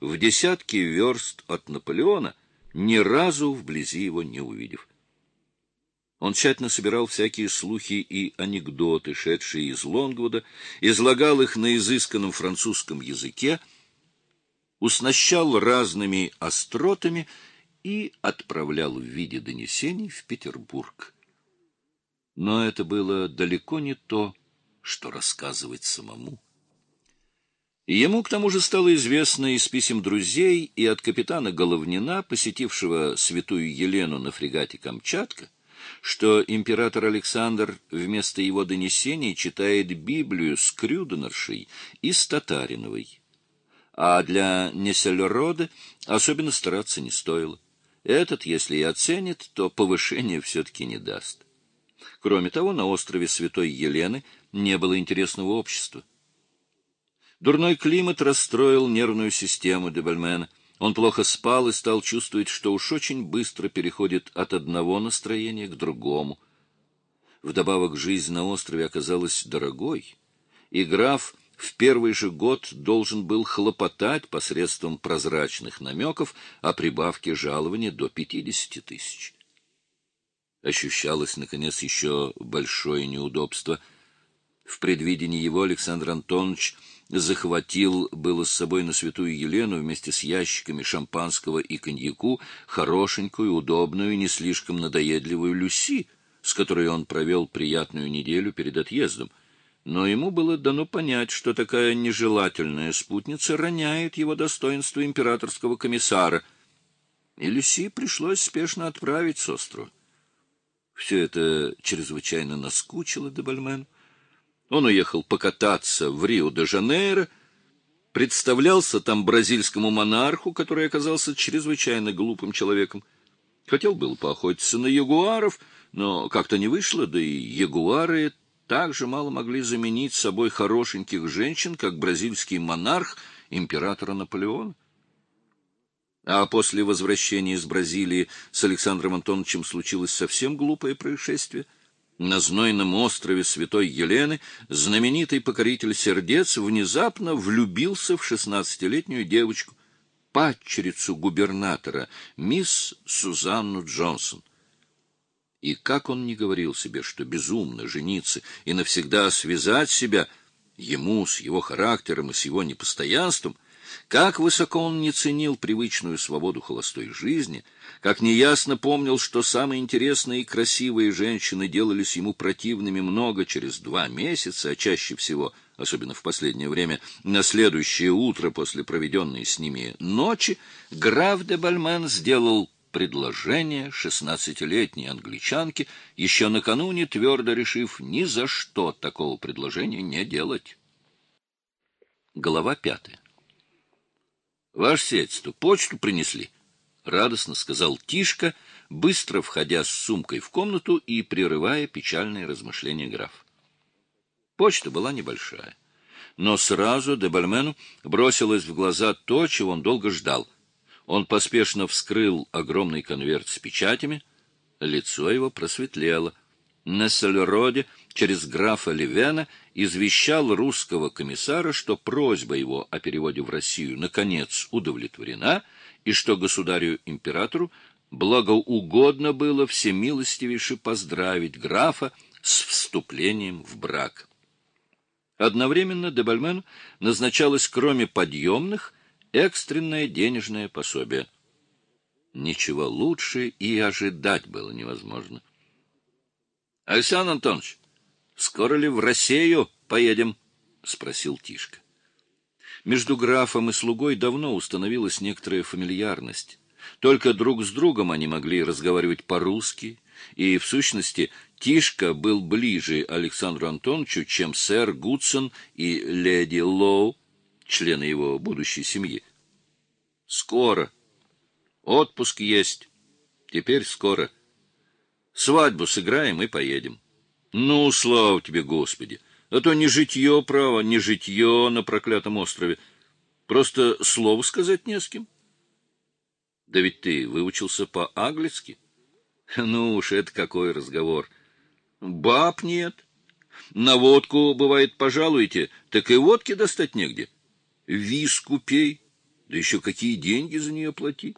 в десятки верст от Наполеона, ни разу вблизи его не увидев. Он тщательно собирал всякие слухи и анекдоты, шедшие из Лонгвуда, излагал их на изысканном французском языке, уснащал разными остротами и отправлял в виде донесений в Петербург. Но это было далеко не то, что рассказывать самому. Ему к тому же стало известно из писем друзей и от капитана Головнина, посетившего святую Елену на фрегате «Камчатка», что император Александр вместо его донесений читает Библию с Крюденершей и с Татариновой. А для Несельрода особенно стараться не стоило. Этот, если и оценит, то повышения все-таки не даст. Кроме того, на острове Святой Елены не было интересного общества. Дурной климат расстроил нервную систему Дебальмена. Он плохо спал и стал чувствовать, что уж очень быстро переходит от одного настроения к другому. Вдобавок жизнь на острове оказалась дорогой, и граф в первый же год должен был хлопотать посредством прозрачных намеков о прибавке жалования до 50 тысяч. Ощущалось, наконец, еще большое неудобство. В предвидении его Александр Антонович захватил было с собой на святую Елену вместе с ящиками шампанского и коньяку хорошенькую, удобную, не слишком надоедливую Люси, с которой он провел приятную неделю перед отъездом. Но ему было дано понять, что такая нежелательная спутница роняет его достоинство императорского комиссара, и Люси пришлось спешно отправить с острова. Все это чрезвычайно наскучило Дебальмену. Он уехал покататься в Рио-де-Жанейро, представлялся там бразильскому монарху, который оказался чрезвычайно глупым человеком. Хотел был поохотиться на ягуаров, но как-то не вышло, да и ягуары так же мало могли заменить собой хорошеньких женщин, как бразильский монарх императора Наполеона. А после возвращения из Бразилии с Александром Антоновичем случилось совсем глупое происшествие — на знойном острове Святой Елены знаменитый покоритель сердец внезапно влюбился в шестнадцатилетнюю девочку, падчерицу губернатора, мисс Сузанну Джонсон. И как он не говорил себе, что безумно жениться и навсегда связать себя ему с его характером и с его непостоянством — как высоко он не ценил привычную свободу холостой жизни, как неясно помнил, что самые интересные и красивые женщины делались ему противными много через два месяца, а чаще всего, особенно в последнее время, на следующее утро после проведенной с ними ночи, граф де Бальмен сделал предложение шестнадцатилетней англичанке, еще накануне твердо решив ни за что такого предложения не делать. Глава пятая. Ваше сельство, почту принесли, — радостно сказал Тишка, быстро входя с сумкой в комнату и прерывая печальные размышления граф. Почта была небольшая, но сразу Дебальмену бросилось в глаза то, чего он долго ждал. Он поспешно вскрыл огромный конверт с печатями, лицо его просветлело. На Сальроде через графа Левена извещал русского комиссара, что просьба его о переводе в Россию наконец удовлетворена, и что государю-императору благоугодно было всемилостивейше поздравить графа с вступлением в брак. Одновременно Дебальмену назначалось, кроме подъемных, экстренное денежное пособие. Ничего лучше и ожидать было невозможно. — Александр Антонович, Скоро ли в Россию поедем? — спросил Тишка. Между графом и слугой давно установилась некоторая фамильярность. Только друг с другом они могли разговаривать по-русски, и, в сущности, Тишка был ближе Александру Антоновичу, чем сэр Гудсон и леди Лоу, члены его будущей семьи. Скоро. Отпуск есть. Теперь скоро. Свадьбу сыграем и поедем. Ну, слава тебе, Господи! А то не житье, право, не житье на проклятом острове. Просто слово сказать не с кем. Да ведь ты выучился по-английски. Ну уж это какой разговор. Баб нет. На водку, бывает, пожалуйте, так и водки достать негде. Виску пей. Да еще какие деньги за нее платить?